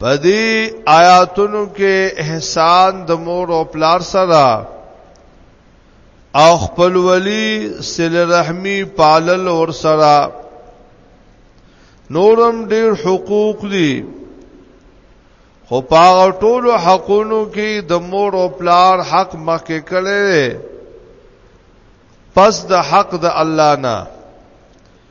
پدی آیاتونو کې احسان د مور او پلار سره او خپل ولی سل رحمی پالل اور سره نورم ډیر حقوق دي خو پاغه ټولو حقونو کې د مور او پلار حق مخکې کړي پس د حق د الله نه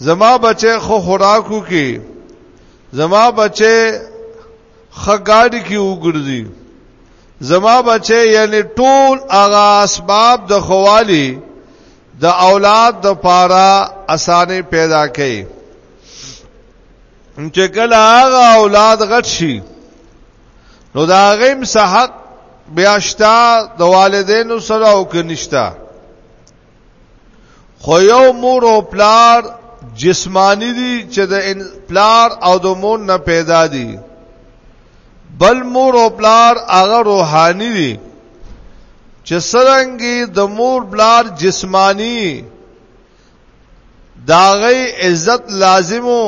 زما بچه خو خوراکو کی زما بچه خګاډي کی وګرځي زما بچه یعنی ټول هغه اسباب د خوالی د اولاد د پاره اسانه پیدا کړي چې کله هغه اولاد غټ شي نو دا غیم صحت بیاشتا د والدینو سره او کنيشتا خو یو مور او پلار جسمانی دي چې د پلار او د مور نه پیدا دي بل مور او پلار هغه روحاني دي چې سرنګي د مور بلار جسمانی داغی عزت لازمو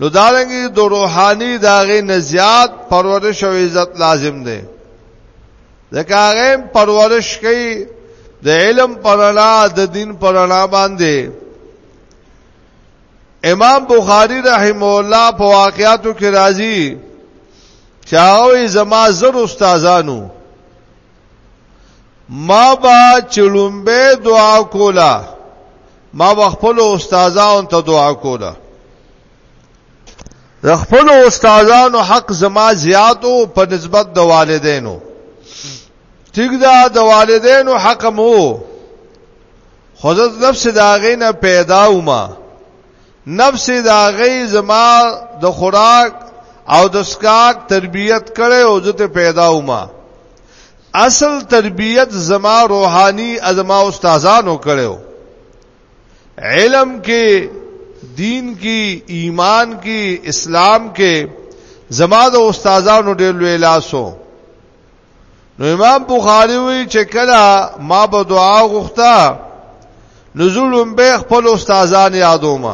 نو دارنګي د روحاني داغه نزيات پرورش او عزت لازم دی ځکه هغه پرورش کوي د علم پرانا د دین پرانا باندې امام بخاری رحم الله په واقعاتو کې راځي چاوي زما زر استادانو ما با چلومبه دعا کولا ما با خپل استادان ته دعا کولا د خپل استادانو حق زما زیات او په نسبت د والدینو ټیک دا د والدینو حق مو خود نفس داغې نه پیدا ومه نفس دا غي زما د خوراک او د سکاک تربيت کړي او زه ته پیدا ومه اصل تربيت زما روحاني ازما استادانو کړو علم کې دین کې ایمان کې اسلام کې زما د استادانو ډېر لوی لاسو نو امام بخاری وی چې کله ما به دعا غوښته نزولم به خپل استادان یادوم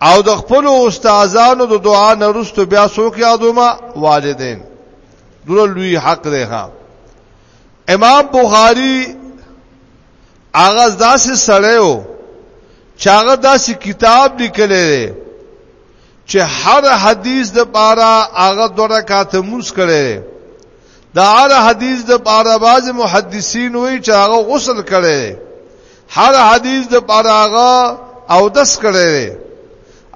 او د خپل استادانو د دعا نه رسټو بیا څوک یادوم والدین دغه لوی حق دی ها امام بخاری هغه داسې سړیو چاغه داسې کتاب لیکلی دی چې هر حدیث د پاره هغه دوه رکعات مونږ کړي دا هر حدیث د پاره باز محدثین وی چې هغه غسل کړي هر حدیث د پاره هغه او دس کړي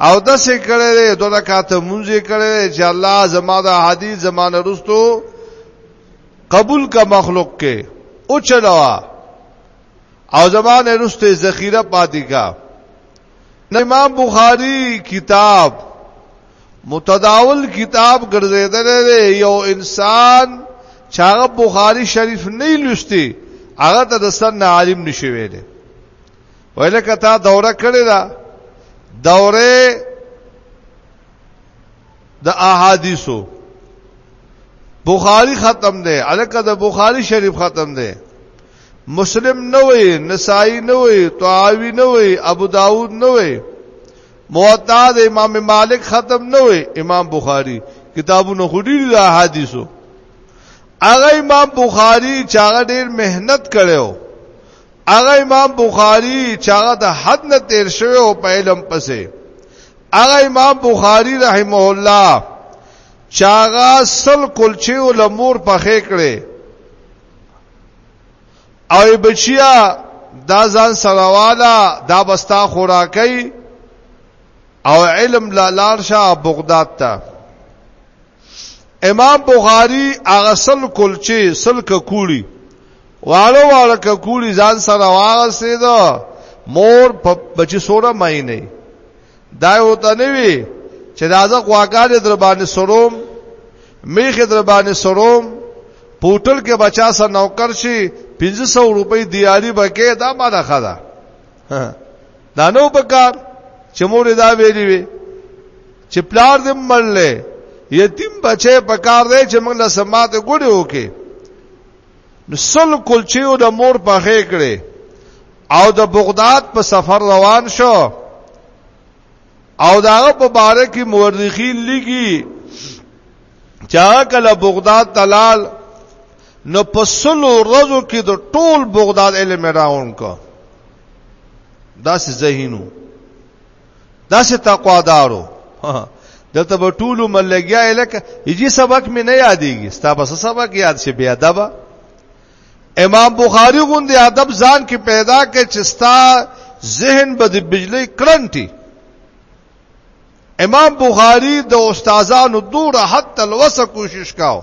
او دس کړي دوه رکعات مونږ کړي چې الله زما دا حدیث زمانه رستو قبول کا مخلوق کې او چلوا او زمانه رسته ذخیره پاتې کا امام بخاری کتاب متداول کتاب ګرځیدل دی یو انسان چاغه بخاری شریف نه لوستي هغه ته د سن عالم نشي ویل ویل کته دوره کړی دا دوره د احادیثو بخاری ختم دی الکه د بخاری شریف ختم دی مسلم نه وي نسائی نه وي طاوی نه وي ابو داود نه وي موطا د امام مالک ختم نه وي امام بخاری کتابونه خوري د احادیثو هغه امام بخاری چې هغه ډیر مهنت کړو هغه امام بخاری چې هغه د حد نه تیر شوی او په علم پسې هغه امام بخاری رحمه الله چاغا سل کلچه ولمور پخې کړي او بچیا دا ځان سره والا دا بستا خوراکي او علم لالار شاه بغداد ته امام بخاری هغه سل کلچه سل ککوړي والو والو ککوړي ځان سره واغسته دا مور په بچی سوره مې نه دا یو ته نه وی چې دا زه غواګانې در باندې سروم میخه در باندې سروم پوټل کې بچا سره نوکر شي 1500 روپۍ دیاری بکې دا ما نه خدا دا نو بکار چې مور دا ویلې وی چې پلار دې مړلې یتیم بچې پکار دی چې موږ له سماعت ګړې وکې نو سل کلچیو د مور پخې کړې او د بغداد په سفر روان شو او داغه په باره کې مورخین لګي چا کله بغداد تلال نو په سلو ورځو کې د ټول بغداد علم راون کو داسې ذهینو دا سه تقوا دارو دلته به ټول ملګیا الک یجی سبق می نه یادېږي ستا بس سبق یاد شي بیا ادب امام بخاری غوندي ادب ځان کې پیدا کې چې ستا ذهن به د بجلی کرنټي امام بخاری د استادانو دوره حتی لوسه کوشش کاو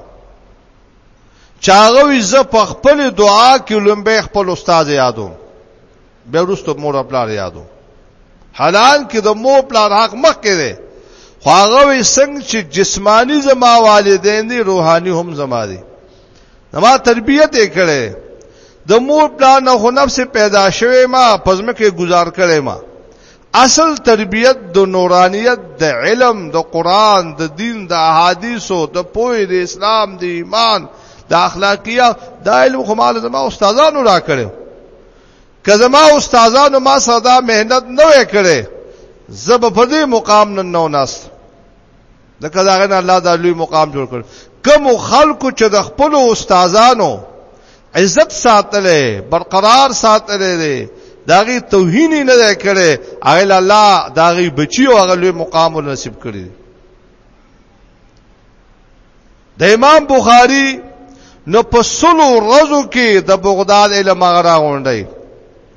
چاغوي ز په خپل دعا کې لومبه خپل استاد یادوم به ورسته مور او پلار یادو حلال کې د مور پلار حق مخ کې دی خو هغه وي څنګه چې جسمانی زما والدین دي روحاني هم زما دي زما تربیت یې کړې د مور پلار نه خو نفس پیدا شوه ما پزمه کې گزار کړې ما اصل تربیت د نورانیت د علم د قران د دین د احادیثو د پوهې د اسلام د ایمان د اخلاقیه د علم خمال زما استادانو را کړو که زما استادانو ما سره دا مهنت نه وای کړی زه به په دې مقام نن نه وناست ځکه دا غنه الله دا لوی مقام جوړ کړ کوم خلکو چې د خپل استادانو عزت ساتلې برقرار ساتلې دي داغي توهین نه دی کړي اغل الله داغي بچي او اغل مقام نصیب کړي د امام بخاری نو په سلو ورځو کې د بغداد علم غرا غونډي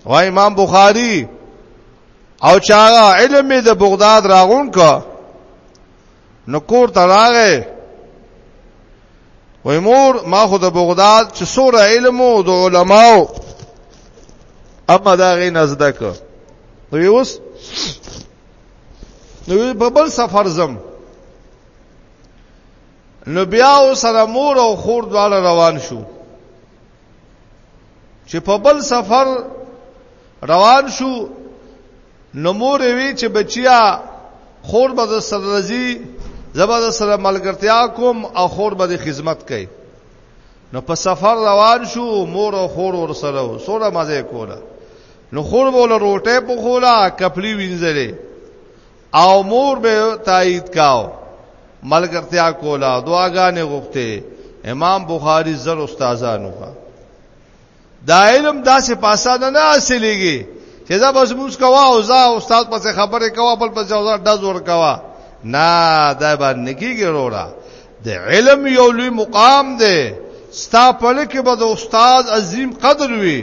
او امام بخاری او چاغه علم د بغداد راغون کا نو کور ته راغې وای مور ما خو د بغداد چې سوره علم او د علماو اما دا غي نزدک نو اوس نو په بل سفر زم نو بیا سره مور او خور دواړه روان شو چې په بل سفر روان شو نو مور وی چې بچیا خور به سره رضی زبر سره ملګرتیا کوم او خور به خدمت کوي نو په سفر روان شو مور او خور ور سره سوره مزه کوله نو خور بوله روټه په خولا کپلی وینځلې او مور به تایید کاو ملګرتیا کولا دعاګانې غوښته امام بخاری زر استادانو کا دا علم داسې پاسا نه نه حاصلېږي چې دا بس موږ کوا او زا استاد پسې خبره کوا بل پسې او زا دز ور کوا نه دا باندې کیږي وروړه د علم یو لوی مقام دی ستا په لکه به د استاد عظیم قدر وي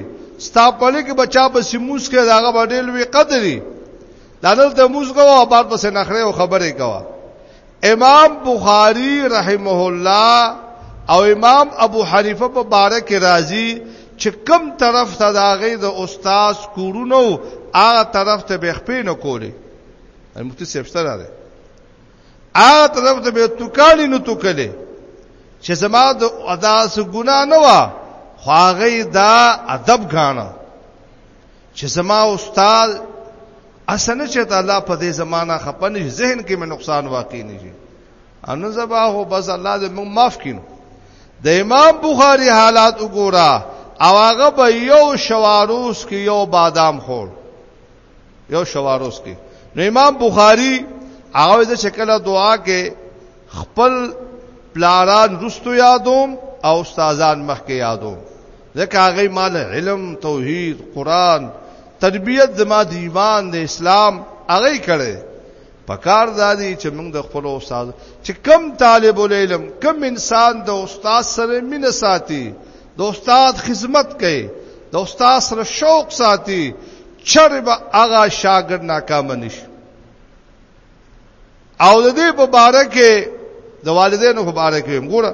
ستا په لکه بچا په سیموس کې داغه باندې لوی قدرې دا دلته موږ کوو او بعد پسې نخره او خبرې کوو امام بخاری رحمه الله او امام ابو حنیفه په باره کې راځي چې کم طرف ته داغې د استاد کورونو هغه طرف ته به خپې نه کولې مفتی صاحب سره راځي هغه طرف ته به توکالی نه توکلې چې زما د ادا سه ګنا نه و خواغې دا ادب غاڼه چې زما استاد اسنه چې ته الله په دې زمانہ خپنې ذهن کې مې نقصان واقع نه شي ان زبا هو بس الله دې موږ معاف کینو د امام بخاری حالات وګوره او هغه به یو شواروس کې یو بادام خور یو شواروس کې نو امام بخاری هغه د شکل دعا کې خپل پلاران رستو یادوم او استادان مخ کې یادوم ځکه هغه مال علم توحید قران تربیت زما د ایمان د اسلام هغه کړي پکار دادی چې موږ د خپل استاد چې کم طالب العلم کم انسان د استاد سره مینه ساتي د استاد خدمت کوي د استاد سره شوق ساتي چرب هغه شاګرد ناکام نشي او د دې په باره کې د والدینو په باره کې موږ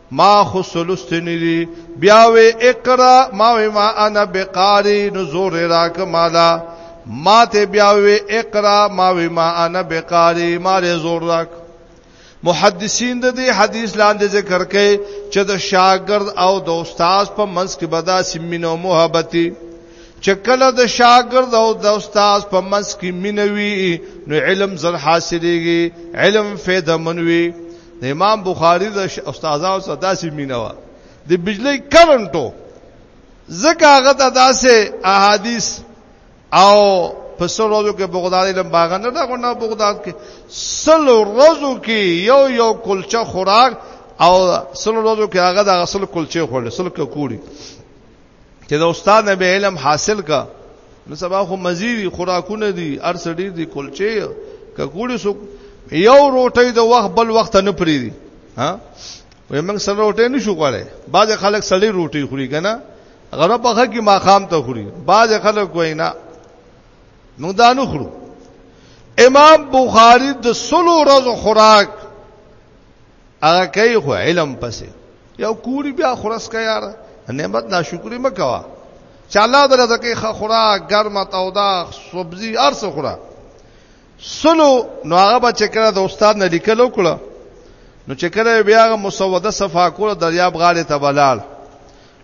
ما خو سلست ندی بیا وی اقرا ما وی ما انا بقاری نو زور راک مالا ما ته بیا وی اقرا ما وی ما انا بقاری ما له زور راک محدثین د دې حدیث لاندې ذکر کوي چې د شاګرد او د استاد په منځ کې بدا سیمینو محبتي چې کله د شاګرد او د استاد په منځ کې مینوي نو علم زر حاصلېږي علم فایده منوي د امام بخاری د استادانو سره داسې مینه و د بجلی کرنټو ځکه هغه ته داسې احادیث او په سل ورځو کې بغدادي لم باغ نه دا غو نه بغداد کې سل ورځو کې یو یو کلچه خوراک او سل ورځو کې هغه د غسل کلچه خوړل سل کوړي چې د استاد نه به علم حاصل کا نو سبا خو مزي خوراکونه دي ارسډي دي کلچې ککوړي سو یو روټي د وخت بل وخت نه پری دي ها وې موږ سره روټي نشو غواړي بعض خلک سړی روټي خوري کنه غره په خکه ماقام ته خوري بعض خلک وای نه نو دا نه خورو امام بخاری د سلو ورځو خوراک هغه کوي خو علم پسې یو کوری بیا خرس کا یار نعمت ناشکری مکوا چې الله دې رزقې خ خورا ګرمه تودا سبزی ارس خورا سلو نو هغه به چې کړه د استاد نه لیکلو کړه نو چې کړه بیا هغه مسوده صفه کول دریاب غاړه ته بلال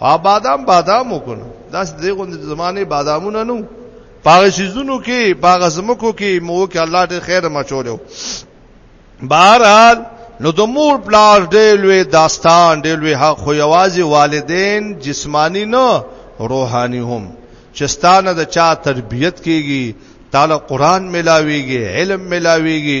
ها بادام بادام وکړو دا دغه د زمانه بادامونه نو پاغه شیزونو کې پاغه زمکو کې مو کې الله دې خیر مچولیو بهرحال نو د مور پلاس ډېر لوی داستان ډېر لوی حق خو یوازې والدین جسمانی نه روحانی هم چې ستانه د چا تربیت کیږي تعالی قران ملاويږي علم ملاويږي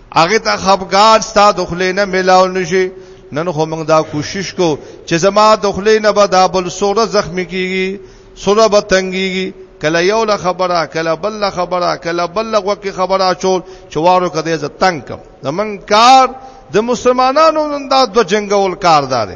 هغه ته خپګان ستا د خلې نه ملاو نشي نن خو موږ دا کوشش کو چې زما د خلې نه به دا بل سوره زخمی کیږي سوره به تنګيږي کله یو له خبره کله بل له خبره کله بل له وکی خبره چول چوارو کده ز تنگ کم زمون کار د مسلمانانو دا د جنگول کار دار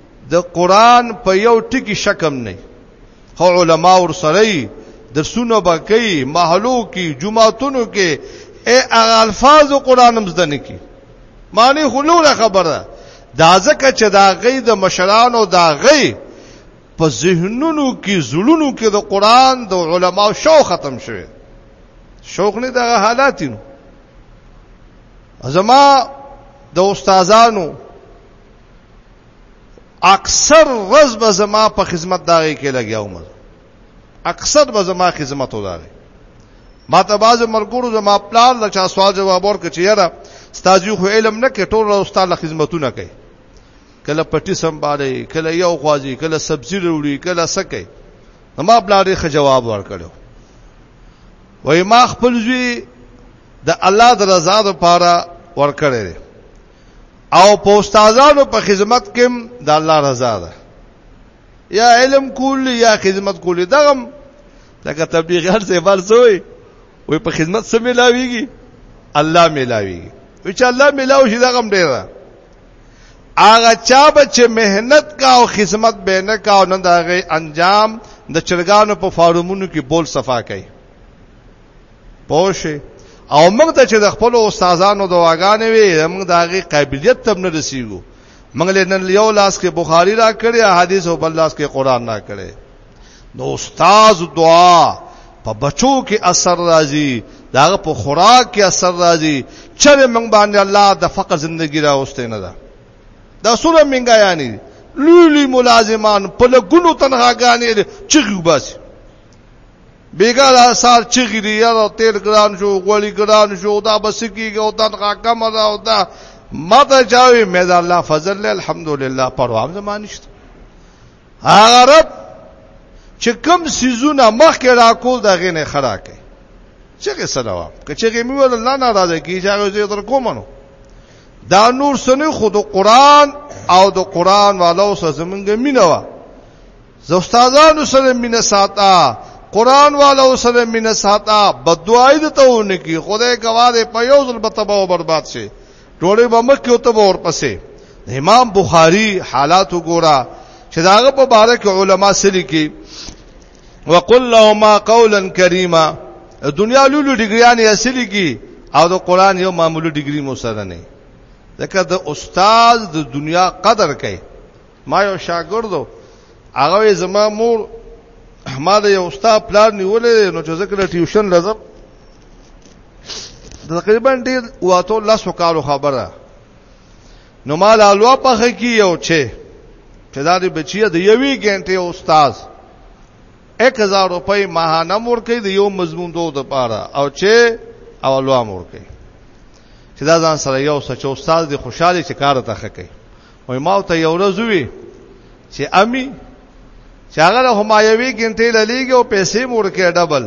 د قران په یو ټکی شکم نه خو علما ور سره درسونه بکې محلو کې جمعاتونو کې اے هغه الفاظ قران هم زده نه کی معنی خو نور خبره دا ځکه چې دا غي د مشرانو دا غي په ذهنونو کې زړونو کې د قران د علما شوق ختم شوه شوق نه دغه حالاتینو زما د استادانو اکثر ورځ به زما په خدمت داغي کې لګیا وم اکثر به زما خدمت وداغي ما ته باز مرګورو زما پلار د چا سوال جواب ورکړ چې یاره ستاسو خو علم نه کې ټول ورځ ستاسو خدمتونه کوي کله پټي سمبالي کله یو خوازي کله سبزی وروړي کله سکه ما پلار یې جواب ورکړو وای ما خپل زوی د الله د رضا لپاره ورکړی او په استادانو په خدمت کې د الله رضا ده یا علم کول یا خدمت کول دغم لکه تبلیغ هر څه بل سوې وي په خدمت سم ملاويږي الله ملاويږي وچ الله ملاو شي دغم ډیر ده هغه چا به چې مهنت کا او خدمت به نه کا او نن دغه انجام د چرګانو په فارمونو کې بول صفا کوي پوه شي او موږ ته چې د خپل استادانو دواګانې وي موږ د هغه قابلیت تم نه رسیدو موږ له نن یو لاس کې بخاری را کړی حدیث او بل لاس کې قران را کړی نو استاد دعا په بچو کې اثر راځي داغه په خوراک کې اثر راځي چې موږ باندې الله د فقر زندگی را اوسته نه ده دا سوره منګا یعنی لوی لوی ملازمان په لګونو تنهاګانې چغي وباسي بیګا دا سار چغی دی یاره تیل ګران شو غوړی ګران شو دا بس کیږي او تنخواه کم ده او دا ماته چاوي مې دا الله فضل له الحمدلله پروام زمانشت هغه رب چې کم سيزونه مخکې راکول دا غینه خراکه چغه سلام که چغه مې ول الله ناراضه کیږي هغه زه تر کومنو دا نور سنه خود قرآن او د قرآن والو سره زمونږ مینه وا زوستادانو سره مینه ساته قران والو سره مینه ساته بدوای د تهونه کی خدای گواهه په یو ځل به تباہ او برباد شي ټوله به مکه او تباہ اور پسې امام بخاری حالات وګوره چې داغه په باره کې علما سری کی وقل لهما قولا کریما دنیا لولو ډیګریان یې اصلي کی او د قران یو معمولی ډیګری مو سره نه ځکه د استاد د دنیا قدر کوي ما یو شاګردو هغه زما مور ما د یو استاد پلان نیولې نو چې ذکر ټیوشن لازم تقریبا ډیر واته لاسو کارو خبره نو ما لا لوا پخې کیو چې چې دا دی بچی د یوې ګنټې استاد 1000 روپۍ ماهانه مور کوي د یو مضمون دوه د پاره او چې او لوا مور کوي چې دا ځان سره یو سچ استاد دی خوشاله چې کار ته خکې وای ما ته یو ورځ وی چې امي چې هغه همایوي ګنټې للیږي او پیسې مور کې ډبل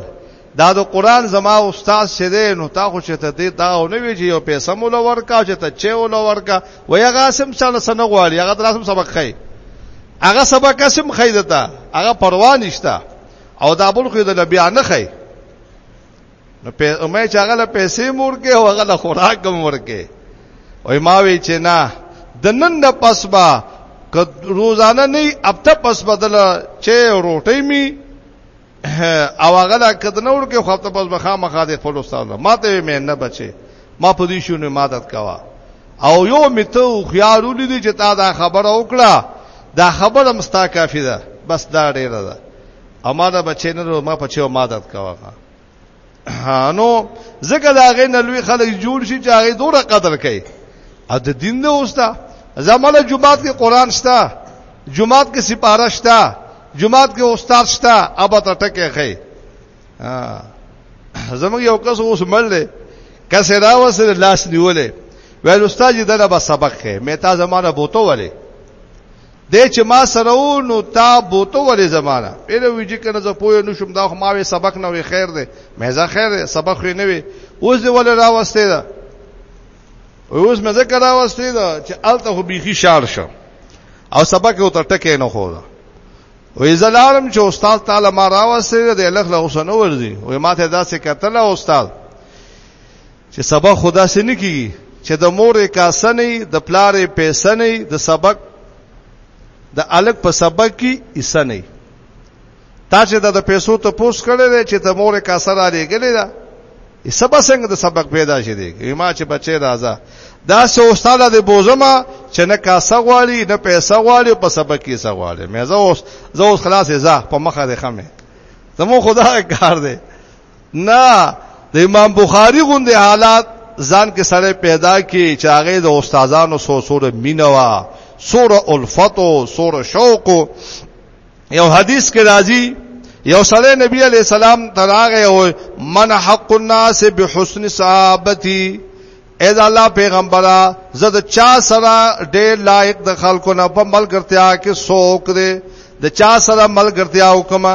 دا د قران زما استاد شه دی نو تا خو چې ته دې دا او نه وی چې یو پیسې مول ورکا چې ته چې ول ورکا وای هغه سم څنګه سنه غواړي هغه دراسم سبق خي هغه سبق قسم خي دتا هغه پروا نشتا او دا بل خو د لبیا نه خي نو په امه چې هغه له پیسې مور کې او هغه له خوراک مور کې او ما وی چې نه د نن نه پس با که روزانه نه اب ته پس بدل چې روټي می او هغه لا کده نور کې خو ته پس بخا مخا دې خپل استاد ما ته مې نه بچي ما په دې شونه مادت کوا او یو میته خيارولې دي چې تا دا خبره وکړه دا خبره مستا کافی ده بس دا ډیره ده اما دا بچی نه ما په چیو مادت کوا نو زګه دا غي نلوي خلک جوړ شي چې هغه دوره قدر کوي ا د دین نه اوستا زماله جمعات کې قران شتا جمعات کې سپاره شتا جمعات کې استاد شتا ابا ته ټکه خي زموږ یو کس اوس مړ دی کس را وسره لاس نیولې ویل استاد دې دغه سبق خې مې تا زمانه بوته ولې دی چې ما سره و نو تا بوته ولې زمانه پیره وی چې کنه زه پوه نه شوم دا خو ما وی سبق نه وی خیر دی مې زه خیر دی سبق خو نه وی اوس دی ولې راوستې ده اوس مې زه کرا وستې ده چې الته خو بيخي شار شم او سبق او ته ټکه نه خو ده و ایزلارم چې استاد تعالی ما راوسته د لخ له حسن ورزي و ما ته داسې کتل استاد چې سبق خدا سي نه کیږي چې د مور کاسه نه د پلار پیسې نه د سبق د الګ په سبق کې ایسه نه تا چې د پیسو ته پوس کړی دی چې د مور کاسه را لګلې ده ایسه به څنګه د سبق پیدا شي دی ما چې بچي راځه دا سه استاد د بوزما چې نه کاسه غواړي نه پیسې غواړي په سبق کې څه غواړي مې زه اوس زه اوس خلاصې زه په مخه ده خمه زمو خدای کار دی نه د امام بخاری غوندې حالات ځان کې سره پیدا کی چې هغه د استادانو سو سوره مینوا سوره الفتو سوره شوق یو حدیث کې راځي یو سره نبی علی السلام تراغه او من حق الناس بحسن صحابتی اې دا الله پیغمبره زه د چا سره ډېر لایق د خلکو نه په ملګرتیا کې څوک دی د چا سره ملګرتیا وکما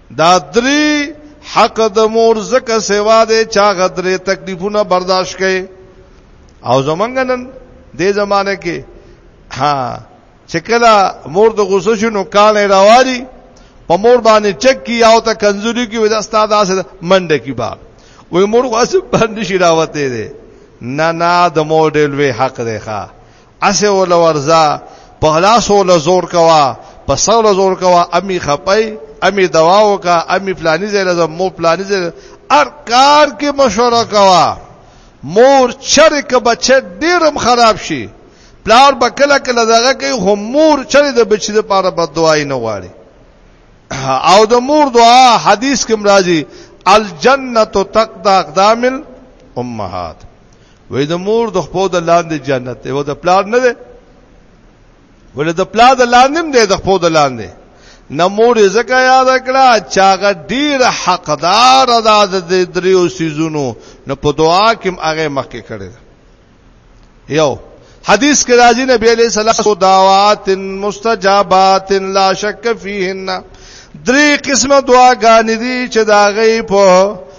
دا درې حق د مور زکه سیوا دی چا غدرې تکلیفونه برداشت کړي او زمونږ نن دې زمانه کې ها چې کله مور د غوسه شنو کال راواري په مور باندې چک کی او ته کنزوري کې ودا استاد اسه منډه کی با وې مور غوسه باندې شي راوته دي نه نه د مور ډېر وی حق دی ښا اسه ول ورزا په خلاص ول زور کوا په سول زور کوا امي خپي امي دوا وکا امي پلاني زله زم مو پلاني زله ار کار کې مشوره کوا مور چر کې بچه ډیرم خراب شي پلار به کله کله دغه کې هم مور چر د بچی د پاره بد دعای نه غواړي او د مور دعا حدیث کې مرাজি الجنه تقدا اقدام الامهات وې د مور د خپو د لاندې جنت دی او د پلار نه دی ولې د پلار د لاندې هم دی د خپو د لاندې نه مور یې ځکه یاد کړه چې هغه ډیر حقدار ادا د دریو سيزونو نه په دعا کې هغه مخکې کړی یو حدیث کې راځي نبی علیہ السلام دعوات مستجابات لا شک فیهن درې قسمه دعاګانې دي چې دا غي په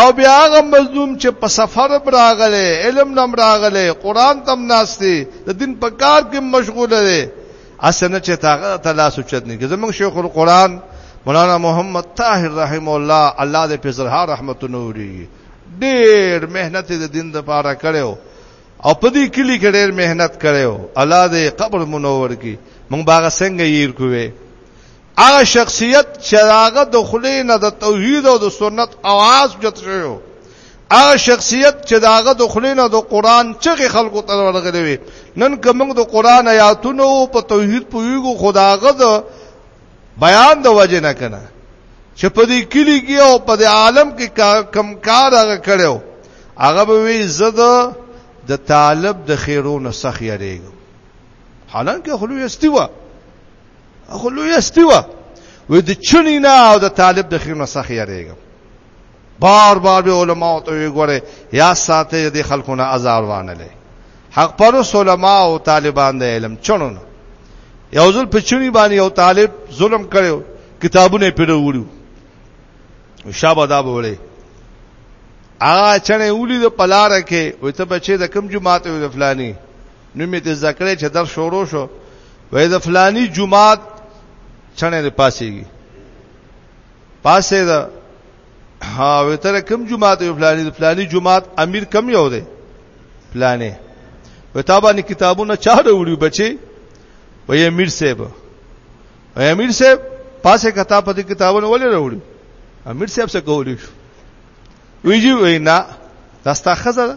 او بیا هغه مظلوم چې په سفر براغله علم نم راغله قران تم ناشتي د دین په کار کې مشغول دی اسنه چې تاغه تلاش چت نه زمونږ شیخ القرآن مولانا محمد طاهر رحم الله الله دې په زړه رحمت نوري ډېر مهنت د دین د پاره کړو او په دې کلی کې ډېر مهنت کړو الله دې قبر منور کړي مونږ باغ څنګه یې کوې هغه شخصیت چې هغه د خلی نه د توحید او د سنت आवाज جت شوی هغه شخصیت چې داغه د خلینو د قران چغه خلکو ته ورغلی وي نن کومګ د قران آیاتونو په توحید پویګو خداغه د بیان د وجه نه کنه چې په دې کلی کې او په دې عالم کې کم کار هغه کړو هغه به وی زده د طالب د خیرونو سخ یریږم حالانکه خلوی استوا خو لوی استی و وې د چنی نه او د طالب د خیر نه سخ یریږم بار بار به علما او ته وګوره یا ساته د خلکو نه ازار وانه لې حق پرس علما او طالبان د علم چنونه یو ځل په چنی باندې یو طالب ظلم کړو کتابونه پیډو وړو شابه دا بوله هغه چنه اولی د پلار کې وې ته بچې د کم جماعت وې فلانی نو مې ته ذکرې چې در شروع شو وې د فلانی جمعات چنه د پاسېږي پاسې دا ها وې تر کوم جمعات یو فلانی د فلانی جمعات امیر کم یو دی فلانه وې تا باندې کتابونه چا وروړي بچي وې امیر صاحب وې امیر صاحب پاسې کتاب په کتابونه ولې وروړي امیر صاحب څه کولی شو ویجی وینا داستا خزه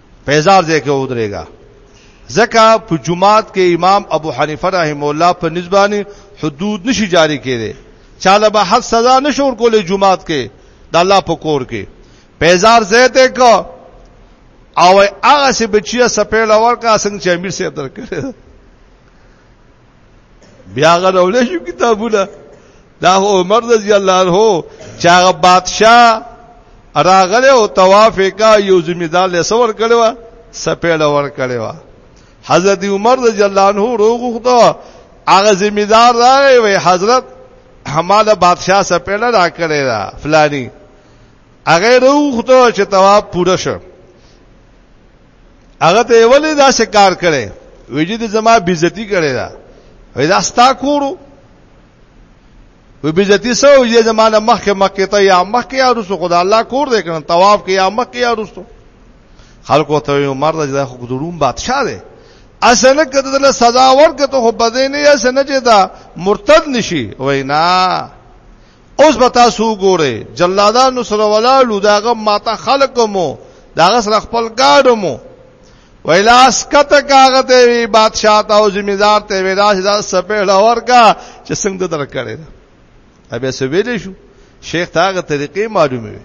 پیزار دې کې ودرېګا ځکه په جمعات کې امام ابو حنیفه رحم الله په نسبانه حدود نشي جاری کړي چاله به حد سزا نشور کولې جمعات کې د الله په کور کې پیزار زیته کو او هغه سه بچیا سپېړ اور کا څنګه چې امیر صاحب درکړي بیا غوړولې شو کتابونه دا عمر رضی الله عنه چې هغه بادشاه راغله او طواف کا یو ذمہ دار له سور کړو سپېړه ور کړو حضرت عمر رضی الله عنه روغ خدا هغه ذمہ دار راغی وی حضرت هماله بادشاه سپېړه را کړی دا فلانی هغه روغ خدا چې طواف پوره شو هغه ته ولې دا شکار کړي وجد زما بیزتی کړي دا وې دا ستا کورو وې بیزتی سو یې زمانه مخکې مکه ته یا مکه یا رسو خدای الله کور دې کړن طواف کې یا مکه یا رسو خلکو ته یو مرد چې دا خو ګډوم بادشاہ دی اسنه کده له سزا ورکته خو بده نه یا سنه چې دا مرتد نشي وینا اوس به تاسو ګوره جلادانو سره ولاړو داغه ماته خلق مو داغه سره خپل ګاډو مو ویلاس کته کاغه ته وی بادشاہ ته او ذمہ دار ته وی راشه دا سپېړ اورګه چې څنګه درکړې ده ابه سویل شو شیخ تاغه طریقې معلومه وي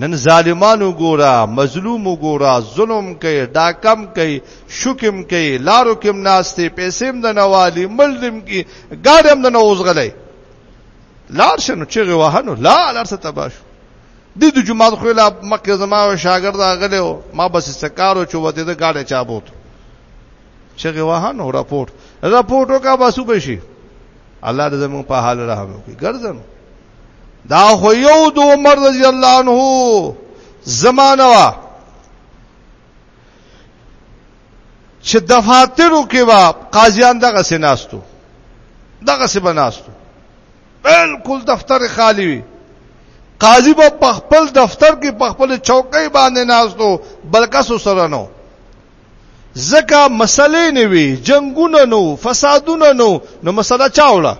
نن ظالمانو ګورا مظلوم ګورا ظلم کوي ډاکم کوي شکم کوي لارو کم ناشته پیسې هم د نوالي ملزم کی ګاډم د نوزغلې لار شنو چې غوهنو لا لار څه تباشو د د جمعه خو لا مکه زما او شاګرد غلې او ما بس سکارو چې وته د گاډه چا بوت چې غوهنو راپورټ راپورټو کا باسو بشي الله دې زموږ په حال رحم وکړي ګرځن دا خو یو د عمر رضی الله عنه زمانہ وا چې دفاترو کې وا قاضیان دغه سناستو دغه څه بناستو بالکل دفتر خالی وي قاضي به په خپل دفتر کې په خپل چوکۍ باندې ناستو بلکې سو سره نو زکه مسلې نه وي جنگونه نو فسادونه نو نو مسله چاوله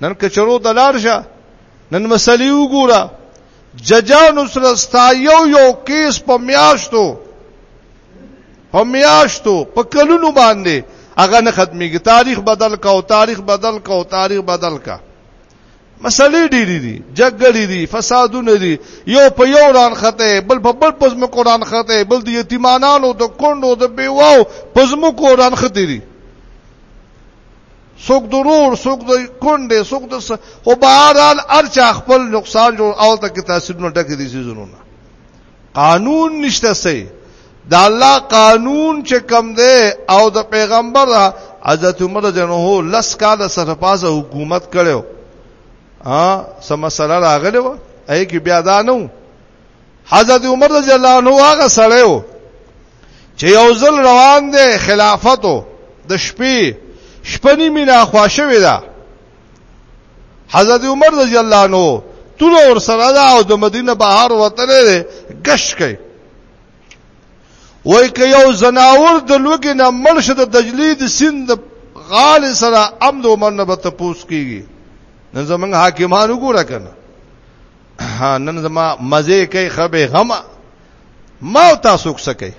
نن کچرو د لارشه نن مسلې وګوره ججانو سره ستا یو یو کیس په میاشتو په میاشتو په کلونو باندې هغه نه ختميږي تاریخ بدل کا او تاریخ بدل کا او تاریخ بدل کا مسلې ډېری دي جګړې دي فسادونه دي یو په یو ران خته بل په بل پزم قرآن خته بل د یتیمانانو د کندو د بیواو پزم قرآن خته دي څوک د رور څوک د کونډې څوک د خو بهرحال ارچا خپل نقصان جوړ او ته کې تاثیرونه ټکې دي سيزونه قانون نشته سي د الله قانون چې کم دی او د پیغمبر حضرت عمر جنو لس کال سره پاسه حکومت کړو ها سم مسله راغله و اې کې بیا دا نو حضرت عمر رضی الله عنه هغه سړی و چې یو ځل روان دی خلافتو د شپې شپنی مینا خوښوي ده حضرت عمر رضی الله عنه ټول ور سره دا او د مدینه بهر وطن دی گش کوي وای که یو زناور د لوګي نه مړ شد د دجلی د سیند غال سره امن او منبت پوس کیږي نن زمنګ حاکمانو ګوره کنه ها نن زما مزه کوي خبه غم ما او تاسو څه کوي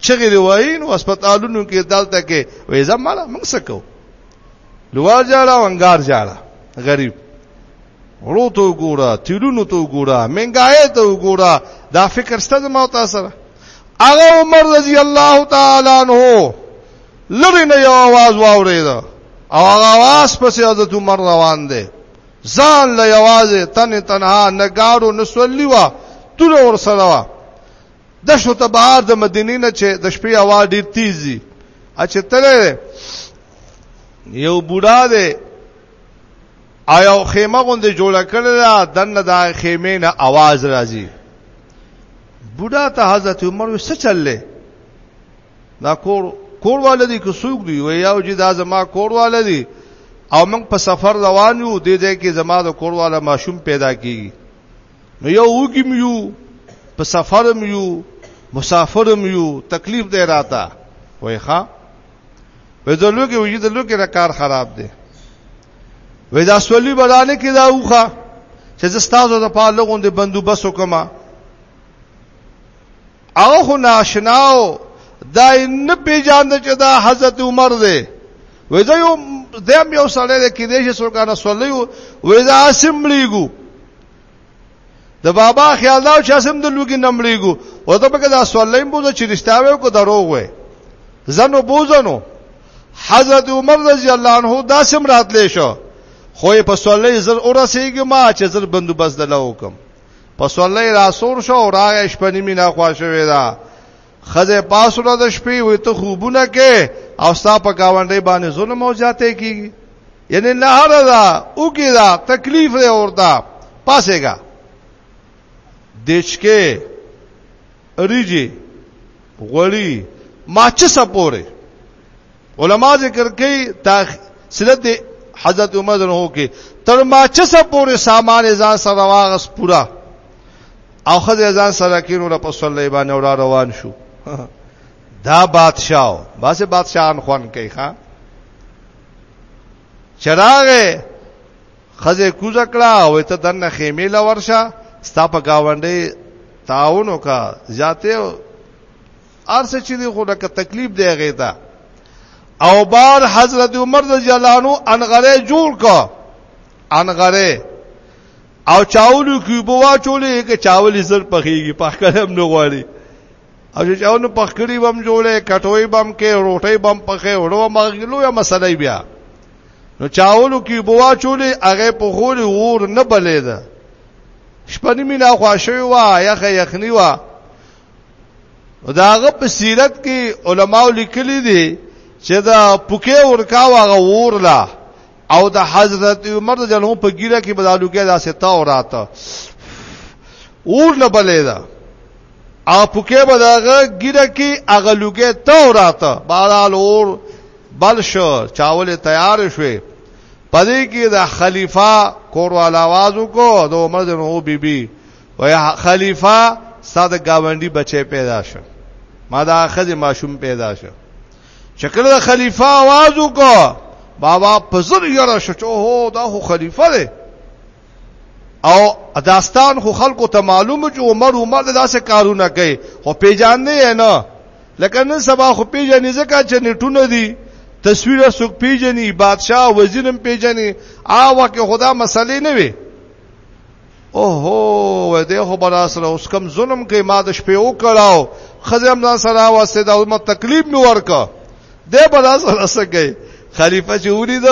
چغې دی وایي نو هسپتالونو کې دالته کې وې زماله موږ څه کوو لوار جاړه ونګار جاړه غریب ورو ته وګوره تیرونو ته وګوره منګای ته وګوره دا فکر ستاسو ما تاسو سره هغه عمر رضی الله تعالی عنہ لری نه یو आवाज واورید او هغه आवाज پسې حضرت عمر روان دی ځان له یوازې تن تنها نګارو نسولی وا تور ور سره وا د شو ته بهر د مدینې نه چې د شپې هوا ډیر تیز دي اچ تلې یو بوډا دی آیا خیمه غوندې جوړه کړل دا دنه دا خیمه نه आवाज راځي بوډا ته حضرت عمر وسه چللې دا کور کور والدي که څوک دی وي یو چې دا زما کور والدي او موږ په سفر روان یو د دې کې زما د کور والا ماشوم پیدا کیږي نو یو وګی میو په سفر میو مسافر میو تکلیف دی راته وای ښا وې د لوګي وې د لوګي را کار خراب دی وې دا سولي بدانه کې دا وخه چې زستازو د پاله غوندې بندوبس وکما هغه خو ناشناو دا نه پیژاند چې دا حضرت عمر دی وې زه یو دیم یو سړی دی کې دې شي سرکانه صلیو وې زه اسم مليګو د بابا خیال دا چې اسم د لوګي نمړيګو او ته پکې دا صلیم بوزه چې رښتاوي کو دروغ وې زنو بوزنو حضرت عمر رضی الله عنه دا سم راتلې شو خو په صلی زر اورسېګ ما چې زر بندوبست دلو کوم پس الله را سور شو او راغې شپه نیمه نه خوښوي دا خزه پاسونه د شپې وي ته خوبونه کې او ستا په گاونډي باندې ظلم او جاته کیږي یعنی نهر دا اوګی دا تکلیف دی اوردا پاسېګا دچکه اریجی غوړی ماچ سپوره علما ذکر کوي تا سرت حضرت عمر رضی الله کې تر ما چې سب پورې سامان ځان سره واغس پورا او خدای ځان سره کینو را په صلی باندې اور روان شو دا بادشاہ باسه بادشاہان خوان کوي ښا چراغ خزه کوز کړه او ته دنه خیمه لا ورشه ستا په گاونډي تعاون وکا زیاته ارسه چې دی خو لکه تکلیف دی هغه ته او بار حضرت عمر رضی الله عنه انغره جوړ کا انغره او چاولو کې بوا چولې کې چاولې زر پخېږي په کلم نه غواړي او چې چاونو پخکړی بم جوړې کټوي بم کې روټي بم پخې وړو مغلو یا مسلې بیا نو چاولو کې بوا چولې هغه په خور ور نه بلې ده شپنی مینا خوښوي وا یخه یخنی وا داغه په سیرت کې علماو لیکلي دي چې دا پوکې ورکا واغه ورلا او د حضرت عمر رضی الله په ګیره کې بدالوګه داسې تا وراته اور لبلې دا او پوکې بداغه ګیره کې اغه لوګه تا وراته بارال اور بل شو چاول تیار شوه پدې کې د خلیفہ کور والا आवाज وکړو د عمر د نو بیبي بی وای خلیفہ ساده گاونډي بچي پیدا شو ما دا خځه ماشوم پیدا شو شکل دا خلیفہ आवाज وکړه بابا پزر یره شو چې هو دا خو خلیفہ دی او داستان خو خلکو ته معلومه چې عمر عمر داسې کارونه کوي خو پیجان نه نه لکه نن سبا خو پیجنې ځکه چې نټونه دي تصویره سوک پیجنې بادشاه وزیرم پیجنې آوا کې خدا مسلې نه وي اوهو و دې خو بر سره اوس کم ظلم کوي ما د شپې وکړاو خزم ځان سره واسه دا ما تکلیف می ورکا دې بر سره سګي خلیفہ چې ولید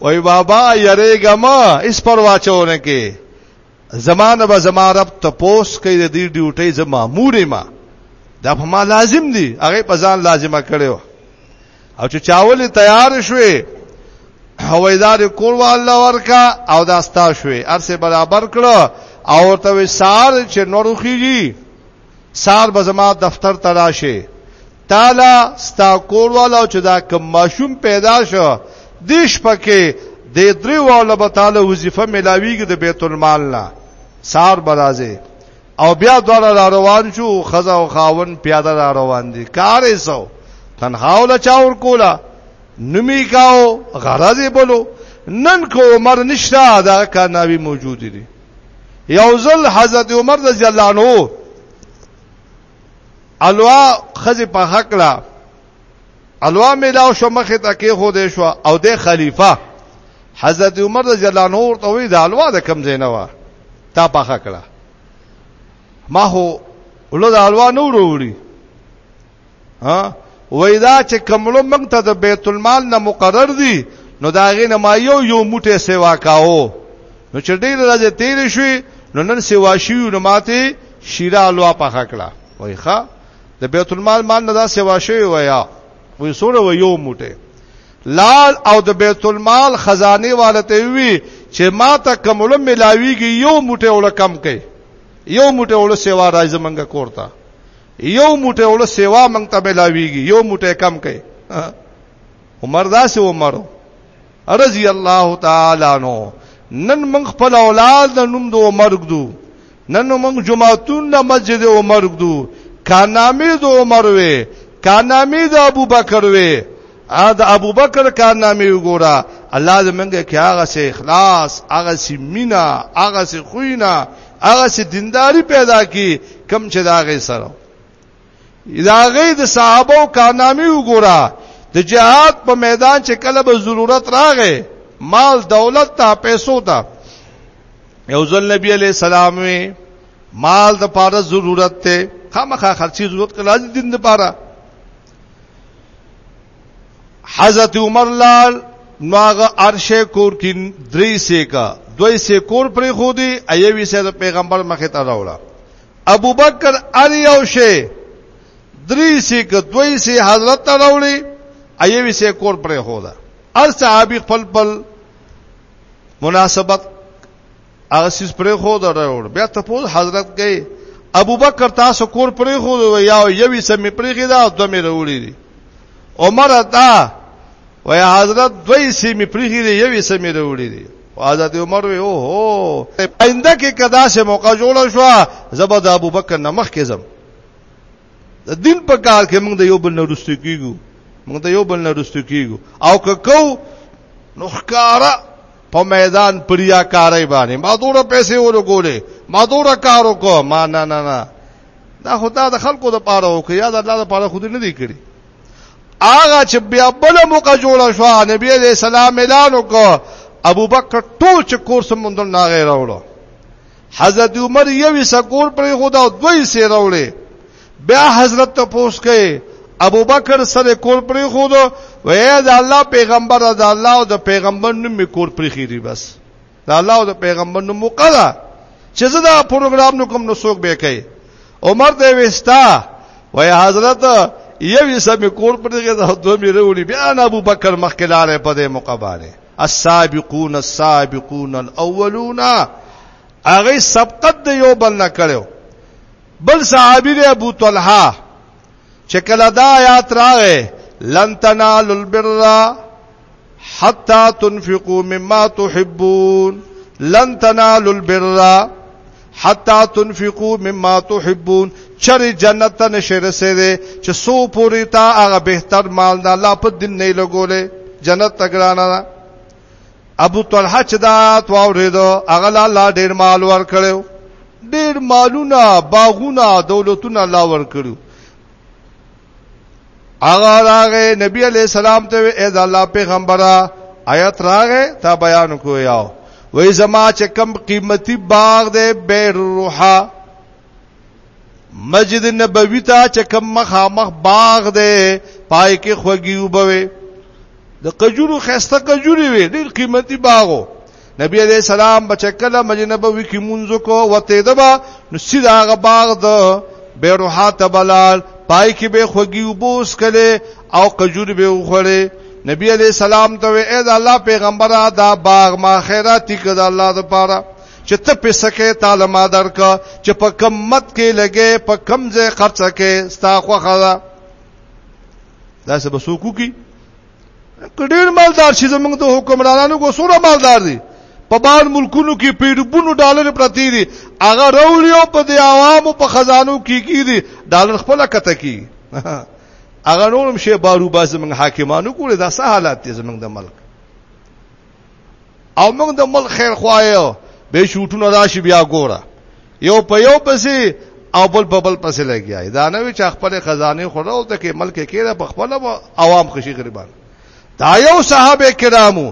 وای بابا یریګه ما اس پر واچونه کې زمانه به زما رب ته پوس کوي د دې ډیوټي زما مورې ما دا په ما لازم دي هغه په ځان لازمه کړو او چې چاولې تیار شوې هویدار کول والله ورکا او داستا شوې ارسه برابر کړو او ورته وی سار چې نوروخیږي سار به زما دفتر ته راشي تعالی ستا کور والا چې دا کم ماشوم پیدا شو دیش پکې د درې والا به تعالی وظیفه ملاویږي د بیت المال نه سار برازه او بیا دواړه را روان شو خزا او خاون پیاده را روان دي کار یې سو تنها ولا چاور کولا نمی کاو غرض بولو نن کو عمر نشتا دا کارناوی موجود دي یو ځل حضرت عمر رضی الله عنه الوا خزه په حق لا الوا ملاو شو مخه ته کې خو دې شو او د خلیفہ حضرت عمر رضی الله عنه ورته وی دا الوا د کم زینه وا تا پخه کړه ما هو ولود الوا نو وروړي ها وای دا چې کملو موږ ته د بیت المال نه مقرر دي نو دا غي نه ما یو یو موټه سیوا کاو نو چې ډیر راځي تیر شوي نو نن سیوا شي نو ماته شیرا الوا پخه کړه وای ښا د بیت المال مال نه دا سیوا شوی ویا وې سوره و یو موټه لال او د بیت المال خزانه والته وی چې ما ته کومل ملاویږي یو موټه ول کم کړي یو موټه ول سیوا راځي منګه کوړتا یو موټه ول سیوا منګ ته ملاویږي یو موټه کم کړي عمر داسې عمرو رضی الله تعالی عنہ نن موږ خپل اولاد د نوم د عمر ګدو نن موږ جمعتون د مسجد عمر ګدو کارنامې د عمر وې کارنامې د ابوبکر وې ا د ابوبکر کارنامې وګوره الله دې موږ کې هغه سي اخلاص هغه سي مینا هغه سي خوینا هغه سي دینداری پیدا کی کم چې داغه سره دا غي د صحابه او کارنامي وګوره د جهاد په میدان چې کله به ضرورت راغې مال دولت ته پیسو ته یو ځل نبی علی سلام وی مال د پاره ضرورت ته خامخا خرچي ضرورت کله د دین د پاره حضرت عمر لال نواغه عرش کور کې درې سیکا دوی سیکور پرې خو دی ایوي سره پیغمبر مخه ته راوړه ابو بکر ار یو شی درې سي ک دوی سي حضرت ته راوړي ایوي سي کور پرې هو دا ار صحابي خپل خپل مناسبت هغه سیس پرې خو دا راوړ بیا ته پوز حضرت گئی ابو بکر تاسو کور پرې خو دا یا یوي سم پرې خې دا دوه مې راوړي دي عمر تا وای حضرت دوی سي مې پرې خې یوي سم راوړي دي حضرت عمر وی او هو پاینده کې کدا سه موقع جوړ شو زبر د ابوبکر نمخ کې زم د دین په کار کې موږ د یو بل نه رستو کیږو موږ د یو بل نه رستو کیږو او که کو نو ښکارا په میدان پریا کارای باندې ما دوره پیسې ورګولې ما دوره کار وکړ ما نه نه نه دا خدا د خلکو د پاره وکړ یا د الله د پاره خود نه دی کړی هغه چې بیا بل موقع جوړ شو نبی عليه السلام اعلان وکړ ابو بکر ټول چې کور سمندر نه غیر راوړو حضرت عمر یوې سکور پر خدا دوی سي راوړي بیا حضرت ته پوس کړي ابو بکر سره کور پر خدا وې دا الله پیغمبر دا الله او د پیغمبر نوم کور پر خيري بس د الله او د پیغمبر نو موقع ده چې زه دا پروګرام نو کوم نو څوک به کوي عمر ته وستا وای حضرت یو یې سم کور پر دغه د دوه میره وړي بیا نه ابو بکر مخکلاره په دې موقع باندې السابقون السابقون الاولون هغه سبقت د یو بل نه کړو بل صحابي دی ابو طلحه چې کله دا آیات راغې لن تنالوا البر حتا تنفقوا مما تحبون لن تنالوا البر حتا تنفقوا مما تحبون چر جنت ته نشه رسیدې چې سو پوری تا هغه بهتر مال د الله په دین نه لګولې جنت تګرانه ابو طلحه چې دا آیات واورېدو هغه له الله ډېر مال ورکړو ډېر مالونه باغونه دولتونه الله ورکړو هغه راغې نبی علی السلام ته اې دا الله پیغمبره آیات راغې تا بیان کویاو وای زما چې کم قیمتي باغ دی بیر روحا مسجد نبوی ته چې کوم مخامخ باغ دی پای کې خوږی وبوي د قجورو خسته قجوري وي ډېر قیمتي باغو نبی علیہ السلام بچکله مسجد نبوی کې مونږ کو وته دبا نو سیدا هغه باغ د بیروحا تبلال پای کې به خوږی وبوس کله او قجور به وخوره نبی علیہ السلام ته اے دا الله پیغمبره دا باغ ما خیراتی کړه الله د پاره چې ته په سکه تعالی ما درک چې په کم مت کې لګې په کم ځای خرڅ کې ستا خوخه ده دا څه بسوکو کی کډیر مالدار شي زمونږ د حکمرانانو کو سره مالدار دي په بار ملکونو کې پیډبونو ډالر پرتی دي هغه رولیو په د عوامو په خزانو کې کی دي ډالر خپل کته کی هغه نورم شی بارو باز زمونږ حاکمانو کول دا سه حالات دي زمونږ د ملک او موږ د ملک خیر خوایو به شوټونه راشي بیا ګوره یو په یو پسې او بل په بل پسې لګیای دا نه وی چې خپل خزانه خورا او ته کې ملک کېره په خپل عوام خوشي غریبان دا یو صحابه کرامو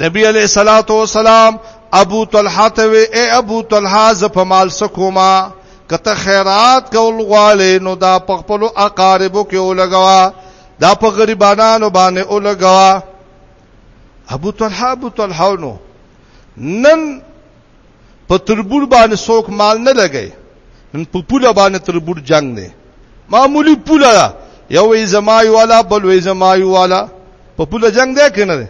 نبی علیہ الصلات والسلام ابو طلحه ته وی اے ابو طلحه ز په مال سکوما کته خیرات کول غواله نو دا په خپل اقاربو کې ولګوا دا په غریبانو باندې ولګوا ابو طلحه ابو طلحه نو نن په تربور باندې څوک مال نه لګي نن په پوله باندې تربور جنگ دی معمولی پوله ده یو ای زمای والا بل وی زمای والا په پوله جنگ دی کنه ده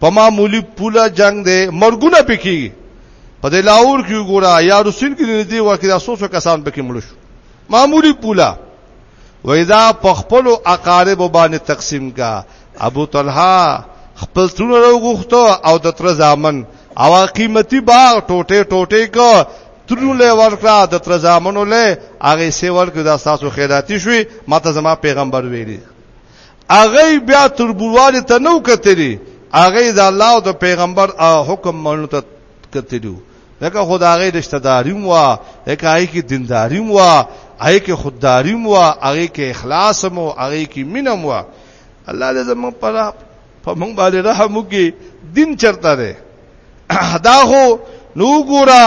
په معمولی پوله جنگ دی مرګونه پکې په د لاور کې ګورا یا روسین کې دې ورکه د اساسو کسان پکې مړ شو معمولی پوله وای دا په خپل اقارب باندې تقسیم کا ابو طلحه خپل تونه وروغختو او د تر زامن او قیمتي باغ ټوټه ټوټه کو ترونو له ورکړه د تر زامنو له هغه سی ورکړه د تاسو خیراتی شوي ماته زما پیغمبر ویلي هغه بیا تربورواله ته نو کتلی هغه د الله او د پیغمبر حکم منلو ته کتلی لکه خدای د رشتہ داریم وا لکه هغه کې دینداریم وا هغه کې خودداریم وا هغه کې اخلاص مو هغه کې مینم وا الله دې زموږ پر په موږ باندې رحم وکړي دین چرته ده دا هو نو ګورا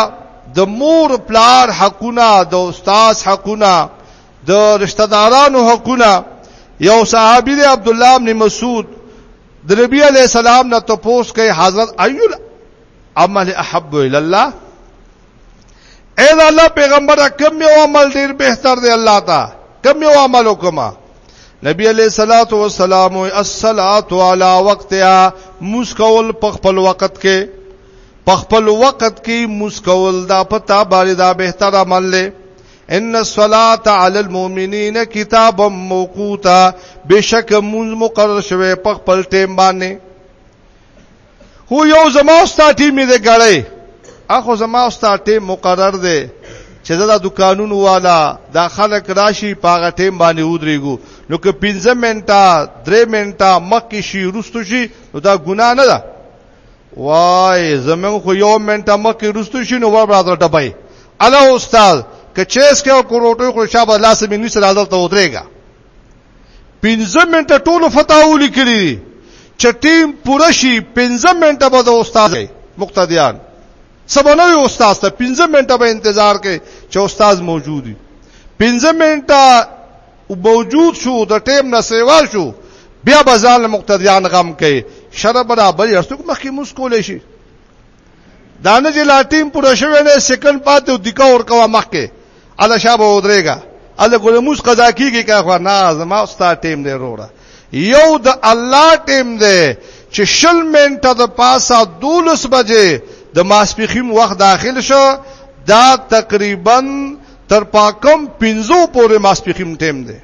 د مور پلار حقونه د استاد حقونه د رشتہ دارانو حقونه یو صحابي دی عبد الله بن مسعود د نبی علی السلام نه تپوس کوي حضرت ایل عمل احب الى الله اے دا الله پیغمبر کم یو عمل ډیر بهتر دی الله تا کم یو عمل وکما نبی علیہ الصلوۃ والسلام الصلاۃ علی وقتها مسکول په خپل وخت کې په خپل وخت کې مسکول دا پتا باندې دا بهتر عمل دی ان الصلاه علی المؤمنین کتاب موقوتا بشک موز مقرر شوه په خپل ټیم باندې هو یو زما او ستا ټیم دې ګړی اخو زما او ستا ټیم مقرر دی چې دا, دا دکانونو والا دا خلک راشي پاغه ټیم باندې ودرېګو نو که 15 منټه 3 منټه مکه شي رستو شي نو دا ګناه نه ده وای زمون خو یو منټه مکه رستو شي نو ور برادر ډبای الا استاد که چیس کې او کروټو خو شابه لاس مې نشي راځل ته ودرېګا پنځه منټه ټولو فتاو لیکلي دي چې ټیم پوره شي پنځه منټه به د استاد مقتدیان سبنوي استاد ته پنځه منټه به انتظار کې چې استاد موجود وي پنځه منټه موجود شو د ټیم نه سیوا شو بیا به ځان مقتدیان غم کوي شرب برابر یې څوک مخکې مسکول شي دا نه چې لا ټیم پوره شوی نه سکند پاتې او دکا ور کوه مخکې الله شابه ودرېګا الله ګل موس قضا کیږي که خو نه زما استاد ټیم دی وروړه یو د الله ټیم دی چې شل منټه د پاسه دولس بجې د ماسپخیم وخت داخل شو دا تقریبا تر پاکم 15 پورې ماسپخیم ټیم دی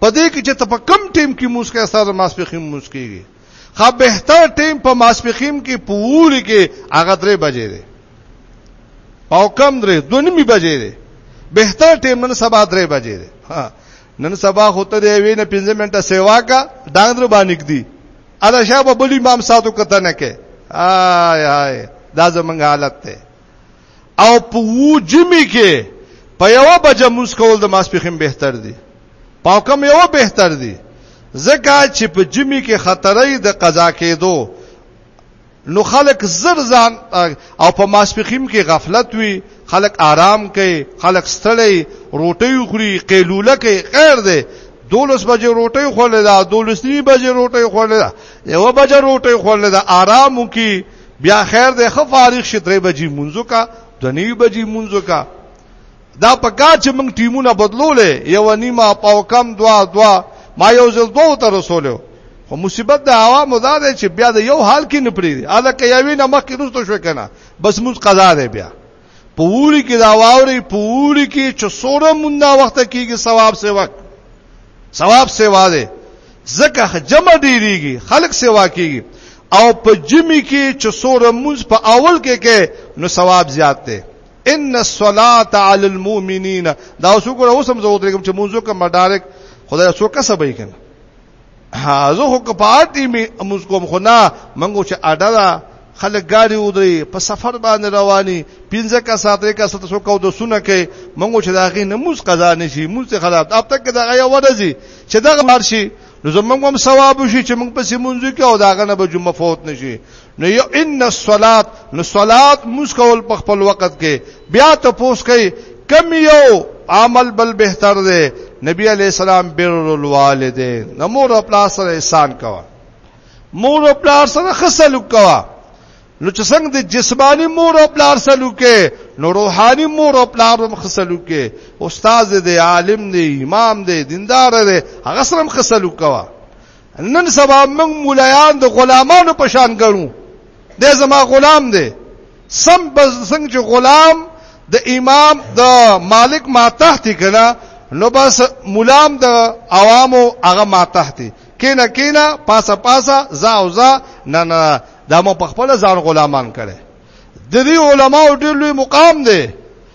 پدې کې چې ته په کم ټیم کې موس کې استاد ماسپخیم موس کېږي خو بهتر ټیم په ماسپخیم کې پوری کې هغه درې بجې دی او کم درې دونمی بجې دی بهتر ټیم نن سبا درې بجې دی ها نن سبا هوته دی وی نه 15 منټه سیوا کا ډنګ در باندې کړي ادا شاه په بلی امام ساتو کته نه کې آی آی دا زمونږ حالت ته او په وجمی کې په یو بجه موس کول د ماسپخیم بهتر دی پاکم یو بهتر دی ځکه چې په جمی کې خطرې د قضا کېدو نو خلک زر ځان او په ماسپخیم کې غفلت وي خلک آرام کوي خلک ستړي روټي خوري قیلوله کوي غیر دی دولس بجې روټي خورل دا دولس نی بجې روټي خورل دا یو بجې روټي خورل دا آرام وکي بیا خیر دی خفارغ شي درې بجې منځو کا دنی بجې منځو کا دا په کار چې موږ ټیمونه بدلولې یو نیمه پاو کم دوا دوا ما یو ځل دوه تر رسولو خو مصیبت د عوامو دا دی چې بیا د یو حال کې نه پریږي اله کې یوې نه مخکې روستو شو کنه بس موږ قضا دی بیا پوری کې دا واوري پوری کې چې سوره مونږ دا وخت کېږي ثواب سي وخت ثواب سي واده زکه جمع ډیریږي خلق سي واکېږي او په جمی کې چې سوره مونږ په اول کې کې نو ثواب زیات دی ان الصلاه علی المؤمنین دا اوس وګوره اوس هم زه ودرېږم چې مونږ کوم ډایرک خدای څو کسب یې کنه ها زه خو کپاتی می موږ کوم خو نه منګو چې اډه دا خلک ګاډي ودري په سفر باندې رواني پنځه کا ساتره کا ست سو کو د سونه کې منګو چې دا غي نموز قضا نشي موږ ته خلاف اب تک دا غي ورځي چې دا مارشي نو زمونږ هم ثواب شي چې موږ پسې مونږ کې او دا غنه به جمعه فوت نشي نو یو ان الصلات نو صلات موس کول په خپل وخت کې بیا ته پوس کوي کم یو عمل بل بهتر دی نبی علی السلام بر الوالدین نو مور خپل سره احسان کوا مور خپل سره خصل کوا نو چې څنګه د جسمانی مور او پلار سلوکه نو روحانی مور او پلار هم خسلوکه استاد دی عالم دی امام دی دیندار دی هغه سره هم خسلوکه نن سبا موږ مولایان د غلامانو په شان ګڼو د زما غلام دی سم بس څنګه چې غلام د امام د مالک ما تحت کنا نو بس مولام د عوامو هغه ما تحت کینا کینا پاسا پاسا زا او زا نه نه دا مو په خپل ځان غلامان کړي د دې علماو ډېر لوی مقام دی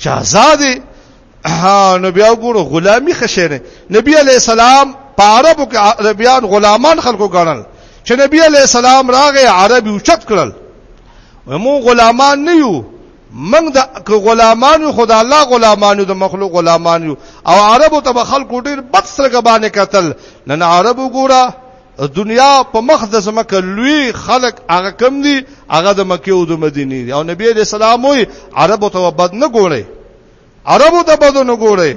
چې آزاد نو بیا ګورو غلامی خشنه نبی علی السلام په عربو کې عربيان غلامان خلکو ګڼل چې نبی علی السلام راغی عربي اوچت کړل ومو غلامان نه یو موږ د غلامانو خدا الله غلامانو د مخلوق غلامانو او عربو ته خلکو ډیر بد سره باندې قتل نن عربو ګوره دنیا په مخ د زمکه لوی خلق هغه کم دي هغه د مکه او د مدینه دي او نبی دې سلام وي عربو ته بد نه ګوري عربو ته بد نه ګوري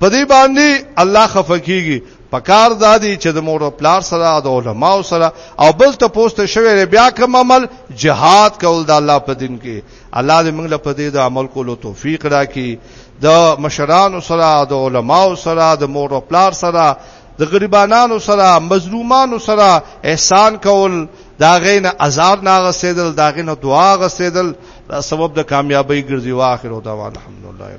په دې باندې الله خفقيږي پکار دادی چې د مور او پلار سره د علماو سره او بل ته پوسټ شوی بیا کوم عمل جهاد کول د الله په دین کې الله دې موږ له پدې د عمل کولو توفیق راکړي د مشرانو سره د علماو سره د مور او پلار سره د غریبانانو سره مظلومانو سره احسان کول دا غینه ازار ناغه سیدل دا غینه دعا غ سیدل دا سبب د کامیابی ګرځي واخر او دا الحمدلله